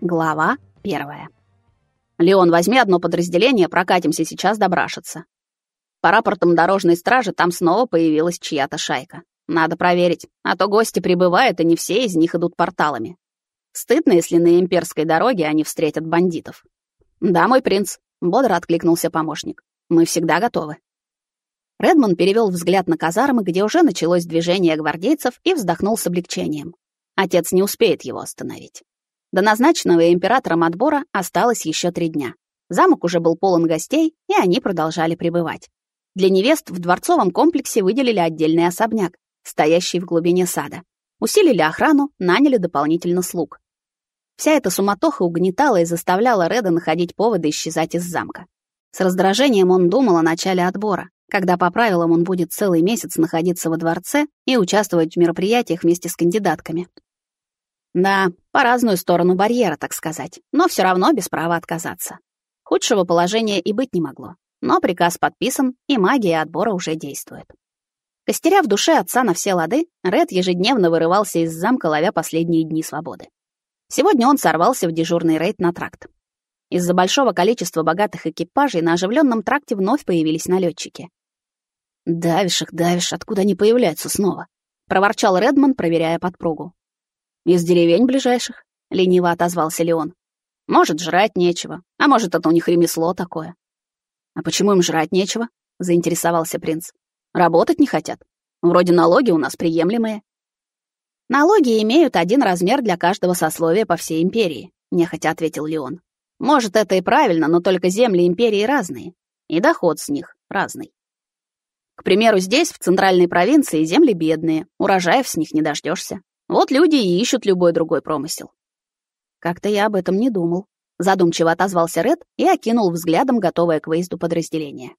Глава первая. «Леон, возьми одно подразделение, прокатимся сейчас до Брашица. По рапортам дорожной стражи там снова появилась чья-то шайка. Надо проверить, а то гости прибывают, и не все из них идут порталами. Стыдно, если на имперской дороге они встретят бандитов. «Да, мой принц», — бодро откликнулся помощник. «Мы всегда готовы». Редмон перевел взгляд на казармы, где уже началось движение гвардейцев, и вздохнул с облегчением. Отец не успеет его остановить. До назначенного императором отбора осталось еще три дня. Замок уже был полон гостей, и они продолжали пребывать. Для невест в дворцовом комплексе выделили отдельный особняк, стоящий в глубине сада. Усилили охрану, наняли дополнительно слуг. Вся эта суматоха угнетала и заставляла Реда находить поводы исчезать из замка. С раздражением он думал о начале отбора, когда по правилам он будет целый месяц находиться во дворце и участвовать в мероприятиях вместе с кандидатками. Да, по разную сторону барьера, так сказать, но все равно без права отказаться. Худшего положения и быть не могло. Но приказ подписан, и магия отбора уже действует. Костеря в душе отца на все лады, Ред ежедневно вырывался из замка, ловя последние дни свободы. Сегодня он сорвался в дежурный рейд на тракт. Из-за большого количества богатых экипажей на оживленном тракте вновь появились налетчики. «Давишь их, давишь, откуда они появляются снова?» — проворчал Редмond, проверяя подпругу. «Из деревень ближайших», — лениво отозвался Леон. «Может, жрать нечего, а может, это у них ремесло такое». «А почему им жрать нечего?» — заинтересовался принц. «Работать не хотят. Вроде налоги у нас приемлемые». «Налоги имеют один размер для каждого сословия по всей империи», — нехотя ответил Леон. «Может, это и правильно, но только земли империи разные, и доход с них разный. К примеру, здесь, в центральной провинции, земли бедные, урожаев с них не дождешься. Вот люди и ищут любой другой промысел. Как-то я об этом не думал. Задумчиво отозвался Ред и окинул взглядом готовое к выезду подразделение.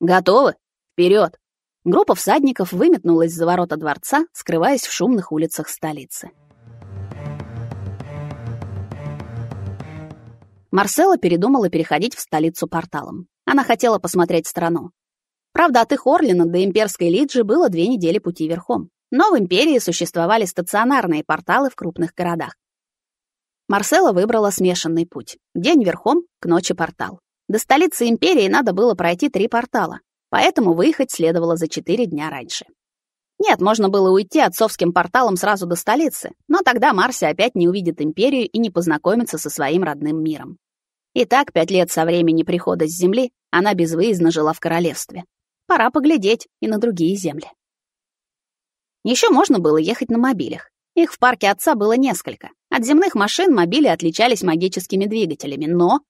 Готовы? Вперед! Группа всадников выметнулась за ворота дворца, скрываясь в шумных улицах столицы. Марсела передумала переходить в столицу порталом. Она хотела посмотреть страну. Правда, от их Орлина до имперской Лиджи было две недели пути верхом. Но в империи существовали стационарные порталы в крупных городах. Марсела выбрала смешанный путь. День верхом, к ночи портал. До столицы империи надо было пройти три портала, поэтому выехать следовало за четыре дня раньше. Нет, можно было уйти отцовским порталом сразу до столицы, но тогда Марси опять не увидит империю и не познакомится со своим родным миром. Итак, пять лет со времени прихода с Земли она безвыездно жила в королевстве. Пора поглядеть и на другие земли. Еще можно было ехать на мобилях. Их в парке отца было несколько. От земных машин мобили отличались магическими двигателями, но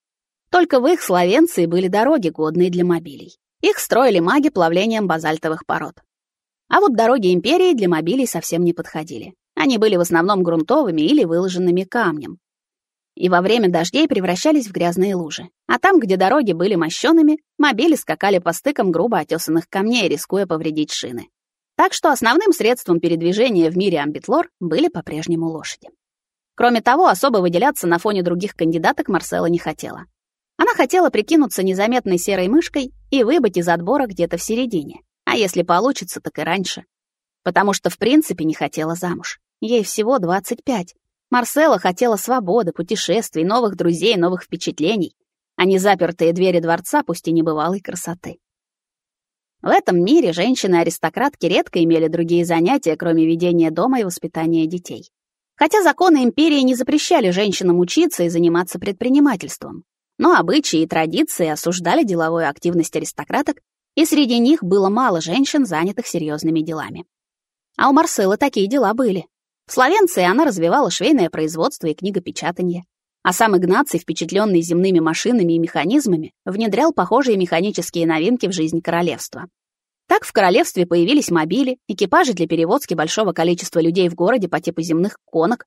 только в их Словенции были дороги, годные для мобилей. Их строили маги плавлением базальтовых пород. А вот дороги империи для мобилей совсем не подходили. Они были в основном грунтовыми или выложенными камнем, и во время дождей превращались в грязные лужи. А там, где дороги были мощёными, мобили скакали по стыкам грубо отёсанных камней, рискуя повредить шины. Так что основным средством передвижения в мире амбитлор были по-прежнему лошади. Кроме того, особо выделяться на фоне других кандидаток Марсела не хотела. Она хотела прикинуться незаметной серой мышкой и выбыть из отбора где-то в середине. А если получится, так и раньше. Потому что в принципе не хотела замуж. Ей всего 25, Марсела хотела свободы, путешествий, новых друзей, новых впечатлений, а не запертые двери дворца, пусть и небывалой красоты. В этом мире женщины-аристократки редко имели другие занятия, кроме ведения дома и воспитания детей. Хотя законы империи не запрещали женщинам учиться и заниматься предпринимательством, но обычаи и традиции осуждали деловую активность аристократок, и среди них было мало женщин, занятых серьезными делами. А у Марселы такие дела были. В Словенции она развивала швейное производство и книгопечатание. А сам Игнаций, впечатленный земными машинами и механизмами, внедрял похожие механические новинки в жизнь королевства. Так в королевстве появились мобили, экипажи для перевозки большого количества людей в городе по типу земных конок.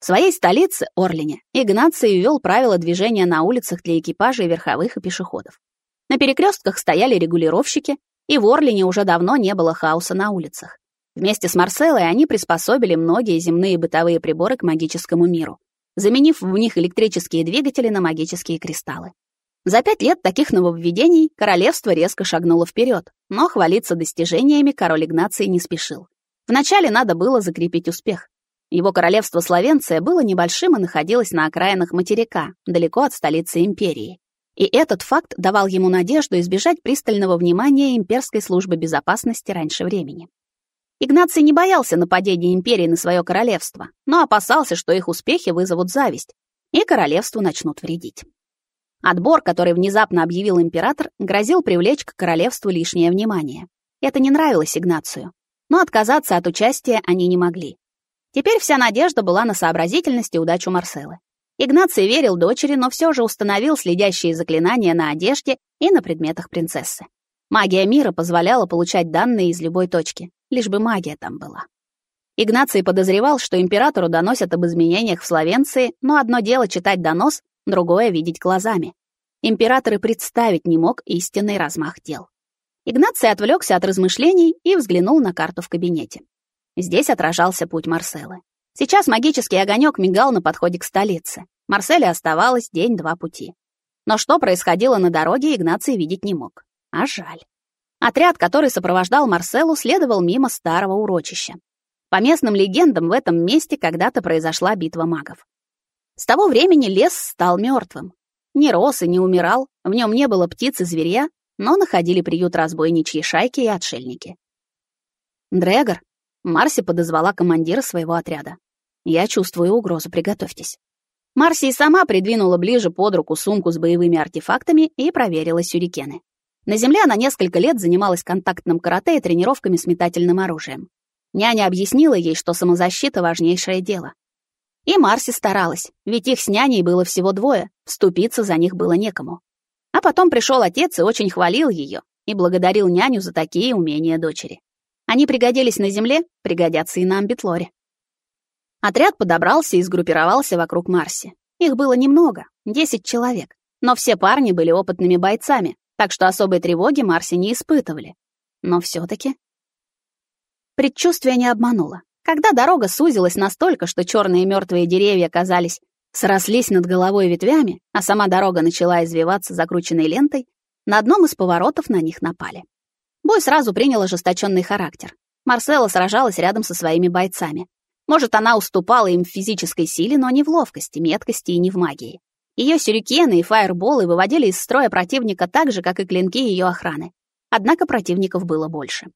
В своей столице, Орлине, Игнаций ввел правила движения на улицах для экипажей верховых и пешеходов. На перекрестках стояли регулировщики, и в Орлине уже давно не было хаоса на улицах. Вместе с Марселой они приспособили многие земные бытовые приборы к магическому миру, заменив в них электрические двигатели на магические кристаллы. За пять лет таких нововведений королевство резко шагнуло вперед, но хвалиться достижениями король Игнаций не спешил. Вначале надо было закрепить успех. Его королевство Словенция было небольшим и находилось на окраинах материка, далеко от столицы империи. И этот факт давал ему надежду избежать пристального внимания имперской службы безопасности раньше времени. Игнаций не боялся нападения империи на свое королевство, но опасался, что их успехи вызовут зависть, и королевству начнут вредить. Отбор, который внезапно объявил император, грозил привлечь к королевству лишнее внимание. Это не нравилось Игнацию, но отказаться от участия они не могли. Теперь вся надежда была на сообразительность и удачу Марселы. Игнаций верил дочери, но все же установил следящие заклинания на одежде и на предметах принцессы. Магия мира позволяла получать данные из любой точки, лишь бы магия там была. Игнаций подозревал, что императору доносят об изменениях в Словенции, но одно дело читать донос, другое — видеть глазами. Император и представить не мог истинный размах дел. Игнаций отвлекся от размышлений и взглянул на карту в кабинете. Здесь отражался путь Марселы. Сейчас магический огонек мигал на подходе к столице. Марселе оставалось день-два пути. Но что происходило на дороге, Игнаций видеть не мог. А жаль. Отряд, который сопровождал Марселу, следовал мимо старого урочища. По местным легендам, в этом месте когда-то произошла битва магов. С того времени лес стал мертвым. Не рос и не умирал, в нем не было птиц и зверя, но находили приют разбойничьи шайки и отшельники. Дрегор, Марси подозвала командира своего отряда. «Я чувствую угрозу, приготовьтесь». Марси и сама придвинула ближе под руку сумку с боевыми артефактами и проверила сюрикены. На земле она несколько лет занималась контактным карате и тренировками с метательным оружием. Няня объяснила ей, что самозащита — важнейшее дело. И Марси старалась, ведь их с няней было всего двое, вступиться за них было некому. А потом пришел отец и очень хвалил ее и благодарил няню за такие умения дочери. Они пригодились на земле, пригодятся и на Амбитлоре. Отряд подобрался и сгруппировался вокруг Марси. Их было немного, 10 человек, но все парни были опытными бойцами, так что особой тревоги Марси не испытывали. Но все таки Предчувствие не обмануло. Когда дорога сузилась настолько, что черные мертвые деревья казались срослись над головой ветвями, а сама дорога начала извиваться закрученной лентой, на одном из поворотов на них напали. Бой сразу принял ожесточенный характер. Марсела сражалась рядом со своими бойцами. Может, она уступала им в физической силе, но не в ловкости, меткости и не в магии. Ее сюрикены и фаерболы выводили из строя противника так же, как и клинки ее охраны. Однако противников было больше.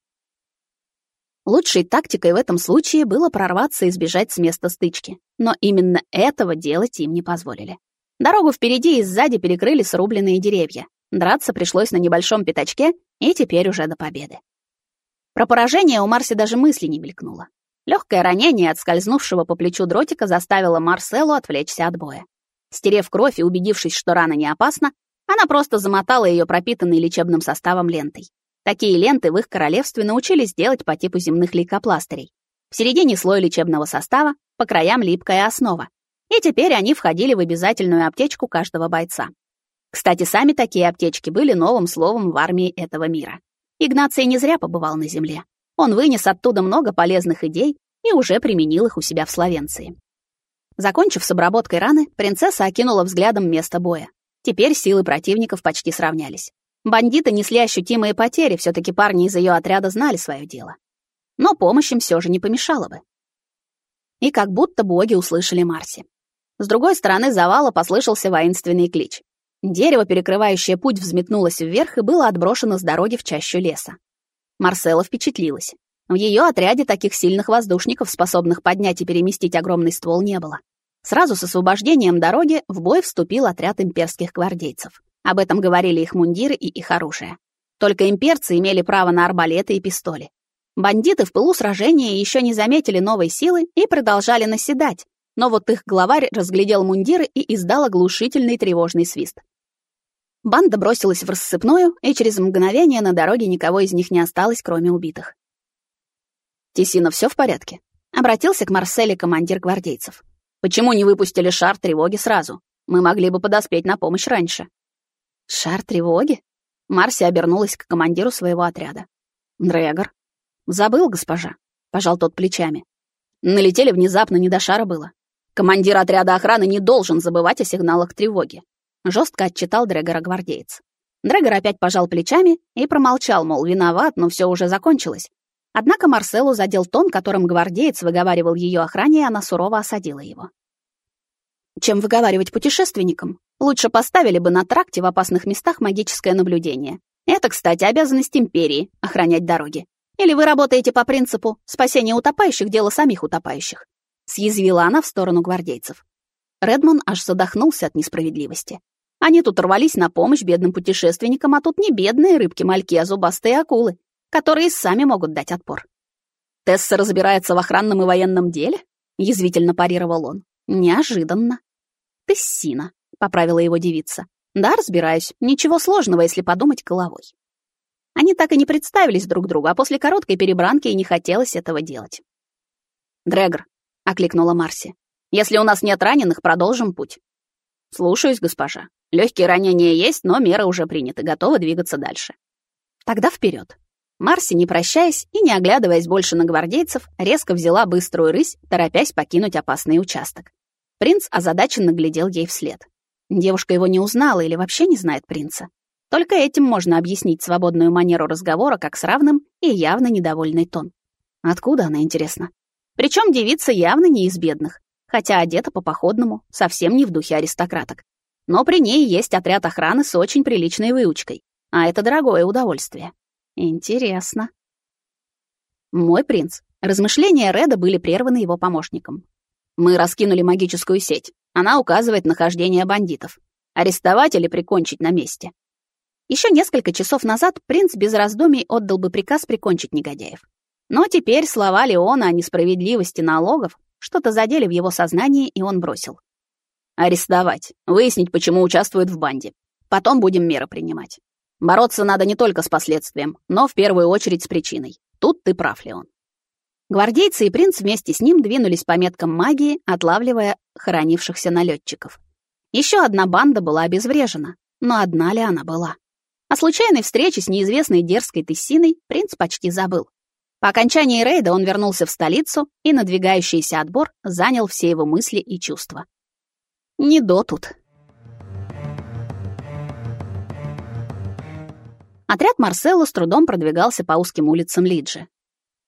Лучшей тактикой в этом случае было прорваться и сбежать с места стычки. Но именно этого делать им не позволили. Дорогу впереди и сзади перекрыли срубленные деревья. Драться пришлось на небольшом пятачке, и теперь уже до победы. Про поражение у Марси даже мысли не мелькнуло. Легкое ранение от скользнувшего по плечу дротика заставило Марселу отвлечься от боя. Стерев кровь и убедившись, что рана не опасна, она просто замотала ее пропитанной лечебным составом лентой. Такие ленты в их королевстве научились делать по типу земных лейкопластырей. В середине слой лечебного состава, по краям липкая основа. И теперь они входили в обязательную аптечку каждого бойца. Кстати, сами такие аптечки были новым словом в армии этого мира. Игнаций не зря побывал на земле. Он вынес оттуда много полезных идей и уже применил их у себя в Словенции. Закончив с обработкой раны, принцесса окинула взглядом место боя. Теперь силы противников почти сравнялись. Бандиты несли ощутимые потери, все таки парни из ее отряда знали свое дело. Но помощь им все же не помешала бы. И как будто боги услышали Марси. С другой стороны завала послышался воинственный клич. Дерево, перекрывающее путь, взметнулось вверх и было отброшено с дороги в чащу леса. Марсела впечатлилась. В ее отряде таких сильных воздушников, способных поднять и переместить огромный ствол, не было. Сразу с освобождением дороги в бой вступил отряд имперских гвардейцев. Об этом говорили их мундиры и их оружие. Только имперцы имели право на арбалеты и пистоли. Бандиты в пылу сражения еще не заметили новой силы и продолжали наседать, но вот их главарь разглядел мундиры и издал оглушительный тревожный свист. Банда бросилась в рассыпную, и через мгновение на дороге никого из них не осталось, кроме убитых. «Тесина, все в порядке?» — обратился к Марселе командир гвардейцев. «Почему не выпустили шар тревоги сразу? Мы могли бы подоспеть на помощь раньше». «Шар тревоги?» Марси обернулась к командиру своего отряда. «Дрэгор». «Забыл, госпожа», — пожал тот плечами. Налетели внезапно, не до шара было. Командир отряда охраны не должен забывать о сигналах тревоги. Жестко отчитал Дрегора гвардеец. Дрегор опять пожал плечами и промолчал, мол, виноват, но все уже закончилось. Однако Марселу задел тон, которым гвардеец выговаривал ее охране, и она сурово осадила его. Чем выговаривать путешественникам? Лучше поставили бы на тракте в опасных местах магическое наблюдение. Это, кстати, обязанность империи — охранять дороги. Или вы работаете по принципу «спасение утопающих — дело самих утопающих», — съязвила она в сторону гвардейцев. Редмон аж задохнулся от несправедливости. Они тут рвались на помощь бедным путешественникам, а тут не бедные рыбки-мальки, а зубастые акулы, которые сами могут дать отпор. «Тесса разбирается в охранном и военном деле?» — язвительно парировал он. «Неожиданно». «Тессина», — поправила его девица. «Да, разбираюсь. Ничего сложного, если подумать головой». Они так и не представились друг другу, а после короткой перебранки и не хотелось этого делать. «Дрэгор», — окликнула Марси, — «если у нас нет раненых, продолжим путь». «Слушаюсь, госпожа. Легкие ранения есть, но меры уже приняты, готовы двигаться дальше». «Тогда вперед. Марси, не прощаясь и не оглядываясь больше на гвардейцев, резко взяла быструю рысь, торопясь покинуть опасный участок. Принц озадаченно глядел ей вслед. Девушка его не узнала или вообще не знает принца. Только этим можно объяснить свободную манеру разговора как с равным и явно недовольный тон. Откуда она, интересно? Причем девица явно не из бедных, хотя одета по-походному, совсем не в духе аристократок. Но при ней есть отряд охраны с очень приличной выучкой, а это дорогое удовольствие. Интересно. Мой принц. Размышления Реда были прерваны его помощником. Мы раскинули магическую сеть. Она указывает нахождение бандитов. Арестовать или прикончить на месте. Еще несколько часов назад принц без раздумий отдал бы приказ прикончить негодяев. Но теперь слова Леона о несправедливости налогов что-то задели в его сознании, и он бросил. «Арестовать, выяснить, почему участвует в банде. Потом будем меры принимать. Бороться надо не только с последствием, но в первую очередь с причиной. Тут ты прав, Леон». Гвардейцы и принц вместе с ним двинулись по меткам магии, отлавливая хоронившихся налетчиков. Еще одна банда была обезврежена, но одна ли она была? О случайной встрече с неизвестной дерзкой Тессиной принц почти забыл. По окончании рейда он вернулся в столицу, и надвигающийся отбор занял все его мысли и чувства. Не до тут. Отряд Марселла с трудом продвигался по узким улицам Лиджи.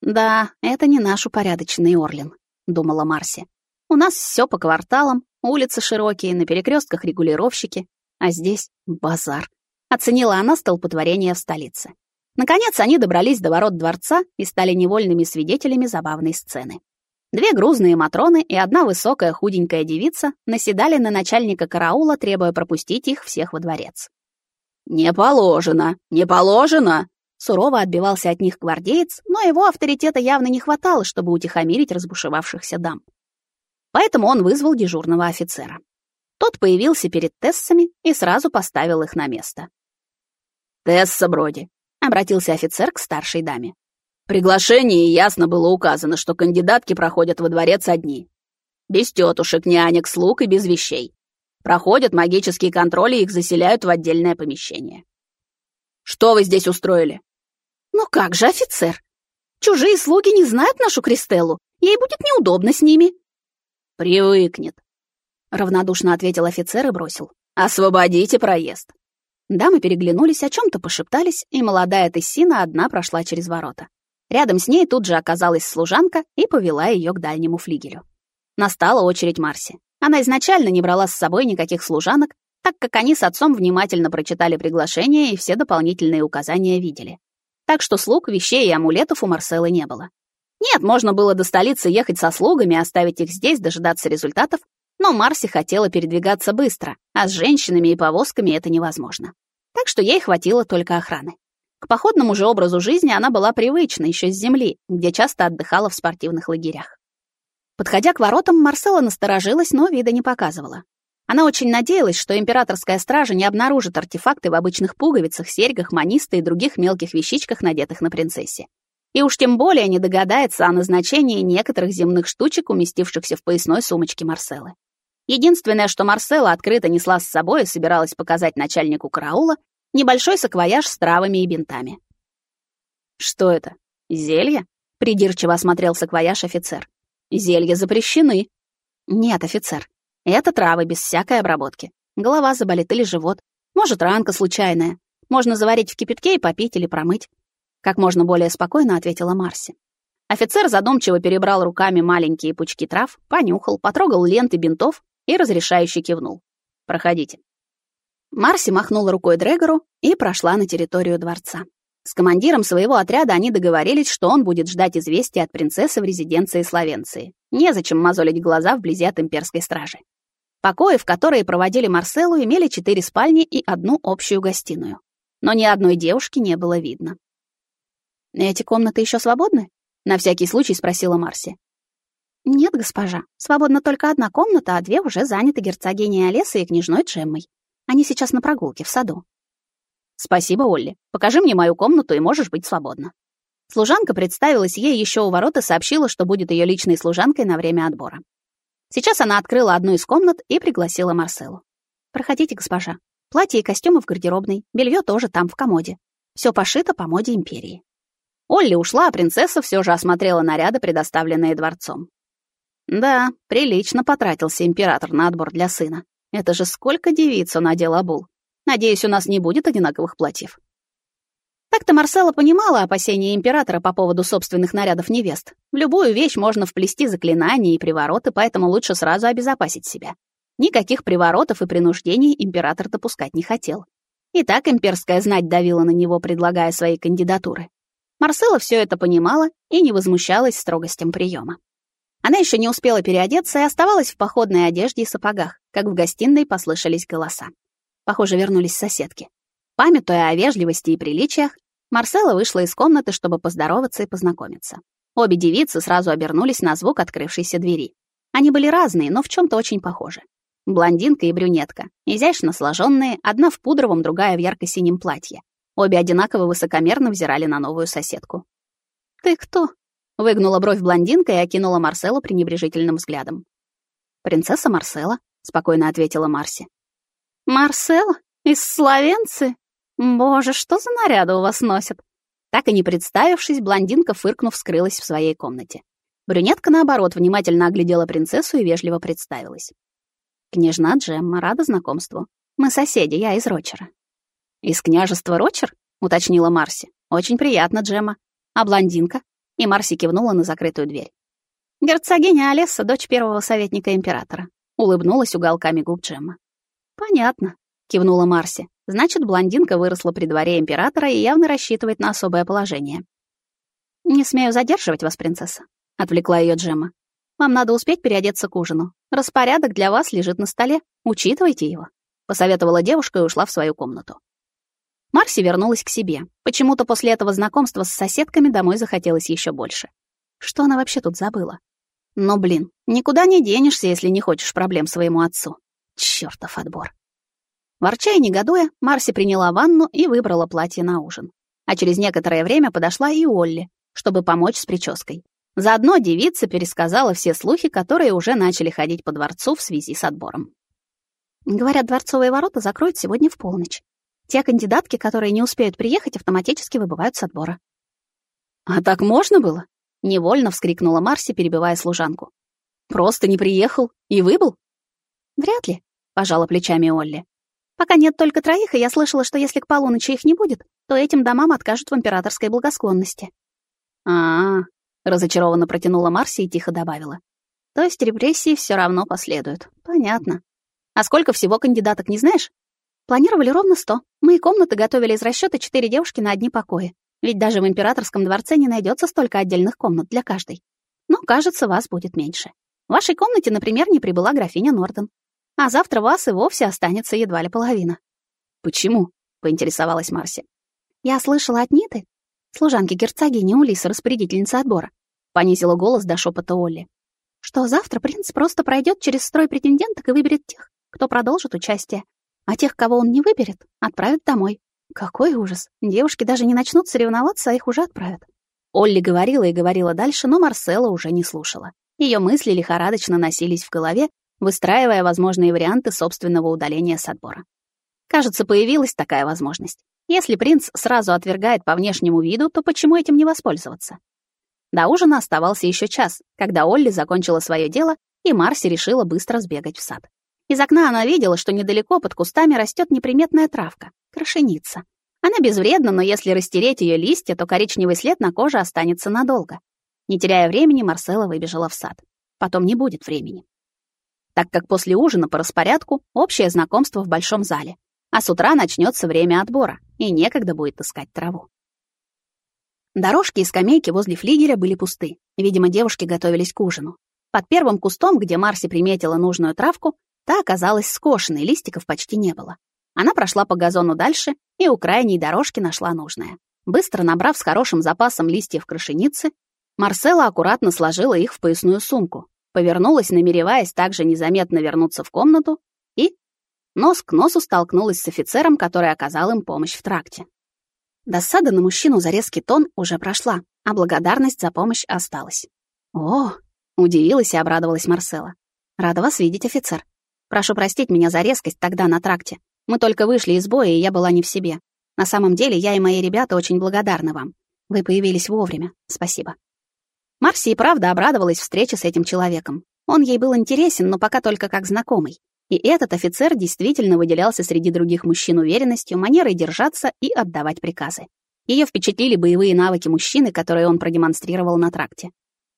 «Да, это не наш упорядоченный Орлин», — думала Марси. «У нас все по кварталам, улицы широкие, на перекрестках регулировщики, а здесь базар. Оценила она столпотворение в столице. Наконец они добрались до ворот дворца и стали невольными свидетелями забавной сцены. Две грузные матроны и одна высокая худенькая девица наседали на начальника караула, требуя пропустить их всех во дворец. «Не положено! Не положено!» Сурово отбивался от них гвардеец, но его авторитета явно не хватало, чтобы утихомирить разбушевавшихся дам. Поэтому он вызвал дежурного офицера. Тот появился перед Тессами и сразу поставил их на место. «Тесса Броди», — обратился офицер к старшей даме. «В приглашении ясно было указано, что кандидатки проходят во дворец одни. Без тетушек, нянек, слуг и без вещей. Проходят магические контроли и их заселяют в отдельное помещение. Что вы здесь устроили?» «Ну как же, офицер? Чужие слуги не знают нашу Кристеллу. Ей будет неудобно с ними». «Привыкнет», — равнодушно ответил офицер и бросил. «Освободите проезд». Дамы переглянулись, о чем-то пошептались, и молодая Тессина одна прошла через ворота. Рядом с ней тут же оказалась служанка и повела ее к дальнему флигелю. Настала очередь Марси. Она изначально не брала с собой никаких служанок, так как они с отцом внимательно прочитали приглашение и все дополнительные указания видели. Так что слуг, вещей и амулетов у Марселы не было. Нет, можно было до столицы ехать со слугами, оставить их здесь, дожидаться результатов, но Марси хотела передвигаться быстро, а с женщинами и повозками это невозможно. Так что ей хватило только охраны. К походному же образу жизни она была привычна еще с земли, где часто отдыхала в спортивных лагерях. Подходя к воротам, Марсела насторожилась, но вида не показывала. Она очень надеялась, что императорская стража не обнаружит артефакты в обычных пуговицах, серьгах, манисты и других мелких вещичках, надетых на принцессе. И уж тем более не догадается о назначении некоторых земных штучек, уместившихся в поясной сумочке Марселы. Единственное, что Марсела открыто несла с собой и собиралась показать начальнику караула, небольшой саквояж с травами и бинтами. «Что это? Зелье?» — придирчиво осмотрел саквояж офицер. «Зелья запрещены». «Нет, офицер, это травы без всякой обработки. Голова заболит или живот. Может, ранка случайная. Можно заварить в кипятке и попить или промыть. как можно более спокойно ответила Марси. Офицер задумчиво перебрал руками маленькие пучки трав, понюхал, потрогал ленты бинтов и разрешающе кивнул. «Проходите». Марси махнула рукой Дрегору и прошла на территорию дворца. С командиром своего отряда они договорились, что он будет ждать известия от принцессы в резиденции Словенции. Незачем мозолить глаза вблизи от имперской стражи. Покои, в которые проводили Марселу, имели четыре спальни и одну общую гостиную. Но ни одной девушки не было видно. «Эти комнаты еще свободны?» — на всякий случай спросила Марси. «Нет, госпожа. Свободна только одна комната, а две уже заняты герцогиней Олесой и княжной Джеммой. Они сейчас на прогулке в саду». «Спасибо, Олли. Покажи мне мою комнату, и можешь быть свободна». Служанка представилась ей еще у ворот и сообщила, что будет ее личной служанкой на время отбора. Сейчас она открыла одну из комнат и пригласила Марселу. «Проходите, госпожа. Платье и костюмы в гардеробной, белье тоже там, в комоде. Все пошито по моде империи». Олли ушла, а принцесса все же осмотрела наряды, предоставленные дворцом. Да, прилично потратился император на отбор для сына. Это же сколько девиц он одел обул. Надеюсь, у нас не будет одинаковых платьев. Так-то Марсела понимала опасения императора по поводу собственных нарядов невест. В любую вещь можно вплести заклинания и привороты, поэтому лучше сразу обезопасить себя. Никаких приворотов и принуждений император допускать не хотел. И так имперская знать давила на него, предлагая свои кандидатуры. Марсела все это понимала и не возмущалась строгостям приема. Она еще не успела переодеться и оставалась в походной одежде и сапогах, как в гостиной послышались голоса. Похоже, вернулись соседки. Памятуя о вежливости и приличиях, Марсела вышла из комнаты, чтобы поздороваться и познакомиться. Обе девицы сразу обернулись на звук открывшейся двери. Они были разные, но в чем то очень похожи. Блондинка и брюнетка, изящно сложенные, одна в пудровом, другая в ярко-синем платье. Обе одинаково высокомерно взирали на новую соседку. «Ты кто?» — выгнула бровь блондинка и окинула Марселу пренебрежительным взглядом. «Принцесса Марсела», — спокойно ответила Марси. «Марсела? Из Словенции? Боже, что за наряды у вас носят?» Так и не представившись, блондинка, фыркнув, скрылась в своей комнате. Брюнетка, наоборот, внимательно оглядела принцессу и вежливо представилась. «Княжна Джемма, рада знакомству. Мы соседи, я из Рочера». «Из княжества Рочер?» — уточнила Марси. «Очень приятно, Джемма. А блондинка?» И Марси кивнула на закрытую дверь. «Герцогиня Олесса, дочь первого советника императора», — улыбнулась уголками губ Джемма. «Понятно», — кивнула Марси. Значит, блондинка выросла при дворе императора и явно рассчитывает на особое положение. «Не смею задерживать вас, принцесса», — отвлекла ее Джемма. «Вам надо успеть переодеться к ужину. Распорядок для вас лежит на столе. Учитывайте его», — посоветовала девушка и ушла в свою комнату. Марси вернулась к себе. Почему-то после этого знакомства с соседками домой захотелось еще больше. Что она вообще тут забыла? Но, блин, никуда не денешься, если не хочешь проблем своему отцу. Чёртов отбор. Ворча и негодуя, Марси приняла ванну и выбрала платье на ужин. А через некоторое время подошла и Олли, чтобы помочь с прической. Заодно девица пересказала все слухи, которые уже начали ходить по дворцу в связи с отбором. Говорят, дворцовые ворота закроют сегодня в полночь. Те кандидатки, которые не успеют приехать, автоматически выбывают с отбора. «А так можно было?» — невольно вскрикнула Марси, перебивая служанку. «Просто не приехал и выбыл?» «Вряд ли», — пожала плечами Олли. Пока нет только троих, и я слышала, что если к полуночи их не будет, то этим домам откажут в императорской благосклонности. А, -а, -а разочарованно протянула Марси и тихо добавила. То есть репрессии все равно последуют. Понятно. А сколько всего кандидаток, не знаешь? Планировали ровно сто. Мы и комнаты готовили из расчета четыре девушки на одни покои. Ведь даже в императорском дворце не найдется столько отдельных комнат для каждой. Но, кажется, вас будет меньше. В вашей комнате, например, не прибыла графиня Норден а завтра вас и вовсе останется едва ли половина. Почему? поинтересовалась Марси. Я слышала от Ниты, служанки герцогини Улисы, распорядительницы отбора, понизила голос до шепота Олли, что завтра принц просто пройдет через строй претенденток и выберет тех, кто продолжит участие, а тех, кого он не выберет, отправит домой. Какой ужас! Девушки даже не начнут соревноваться, а их уже отправят. Олли говорила и говорила дальше, но Марсела уже не слушала. Ее мысли лихорадочно носились в голове, выстраивая возможные варианты собственного удаления с отбора. Кажется, появилась такая возможность. Если принц сразу отвергает по внешнему виду, то почему этим не воспользоваться? До ужина оставался еще час, когда Олли закончила свое дело, и Марси решила быстро сбегать в сад. Из окна она видела, что недалеко под кустами растет неприметная травка — крашеница. Она безвредна, но если растереть ее листья, то коричневый след на коже останется надолго. Не теряя времени, Марсела выбежала в сад. Потом не будет времени. Так как после ужина по распорядку общее знакомство в большом зале, а с утра начнется время отбора, и некогда будет искать траву. Дорожки и скамейки возле флигеля были пусты. Видимо, девушки готовились к ужину. Под первым кустом, где Марси приметила нужную травку, та оказалась скошенной, листиков почти не было. Она прошла по газону дальше и у крайней дорожки нашла нужное. Быстро набрав с хорошим запасом листьев крашеницы, Марсела аккуратно сложила их в поясную сумку, повернулась, намереваясь также незаметно вернуться в комнату, и нос к носу столкнулась с офицером, который оказал им помощь в тракте. Досада на мужчину за резкий тон уже прошла, а благодарность за помощь осталась. «О!» — удивилась и обрадовалась Марсела. «Рада вас видеть, офицер. Прошу простить меня за резкость тогда на тракте. Мы только вышли из боя, и я была не в себе. На самом деле, я и мои ребята очень благодарны вам. Вы появились вовремя. Спасибо. Марси и правда обрадовалась встрече с этим человеком. Он ей был интересен, но пока только как знакомый. И этот офицер действительно выделялся среди других мужчин уверенностью, манерой держаться и отдавать приказы. Ее впечатлили боевые навыки мужчины, которые он продемонстрировал на тракте.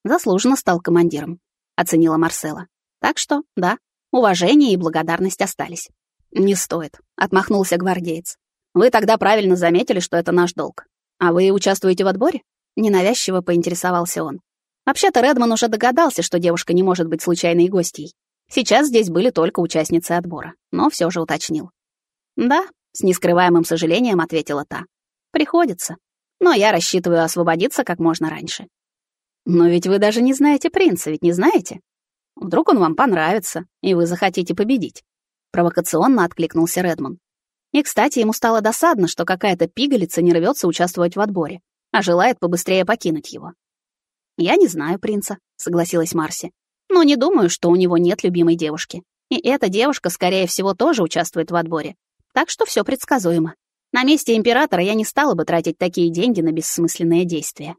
Заслуженно стал командиром, оценила Марсела. Так что, да, уважение и благодарность остались. «Не стоит», — отмахнулся гвардеец. «Вы тогда правильно заметили, что это наш долг. А вы участвуете в отборе?» Ненавязчиво поинтересовался он. Вообще-то Редман уже догадался, что девушка не может быть случайной гостьей. Сейчас здесь были только участницы отбора, но все же уточнил. «Да», — с нескрываемым сожалением ответила та. «Приходится. Но я рассчитываю освободиться как можно раньше». «Но ведь вы даже не знаете принца, ведь не знаете? Вдруг он вам понравится, и вы захотите победить. Провокационно откликнулся Редман. И, кстати, ему стало досадно, что какая-то пигалица не рвется участвовать в отборе, а желает побыстрее покинуть его. «Я не знаю принца», — согласилась Марси. «Но не думаю, что у него нет любимой девушки. И эта девушка, скорее всего, тоже участвует в отборе. Так что все предсказуемо. На месте императора я не стала бы тратить такие деньги на бессмысленные действия».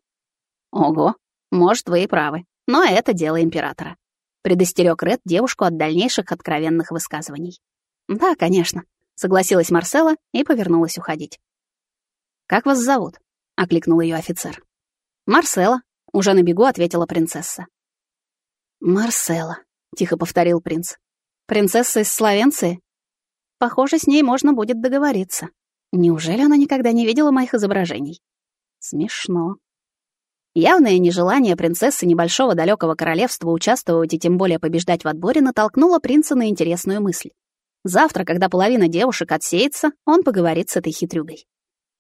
«Ого, может, вы и правы. Но это дело императора предостерег Ред девушку от дальнейших откровенных высказываний. «Да, конечно», — согласилась Марсела и повернулась уходить. «Как вас зовут?» — окликнул ее офицер. «Марсела», — уже на бегу ответила принцесса. «Марсела», — тихо повторил принц. «Принцесса из Словенции? Похоже, с ней можно будет договориться. Неужели она никогда не видела моих изображений? Смешно». Явное нежелание принцессы небольшого далекого королевства участвовать и тем более побеждать в отборе натолкнуло принца на интересную мысль. Завтра, когда половина девушек отсеется, он поговорит с этой хитрюгой.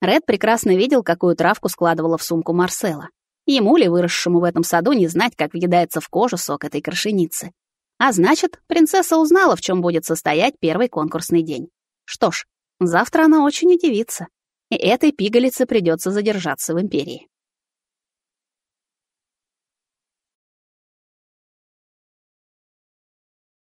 Ред прекрасно видел, какую травку складывала в сумку Марсела. Ему ли, выросшему в этом саду, не знать, как въедается в кожу сок этой крашеницы? А значит, принцесса узнала, в чем будет состоять первый конкурсный день. Что ж, завтра она очень удивится. И этой пигалице придется задержаться в Империи.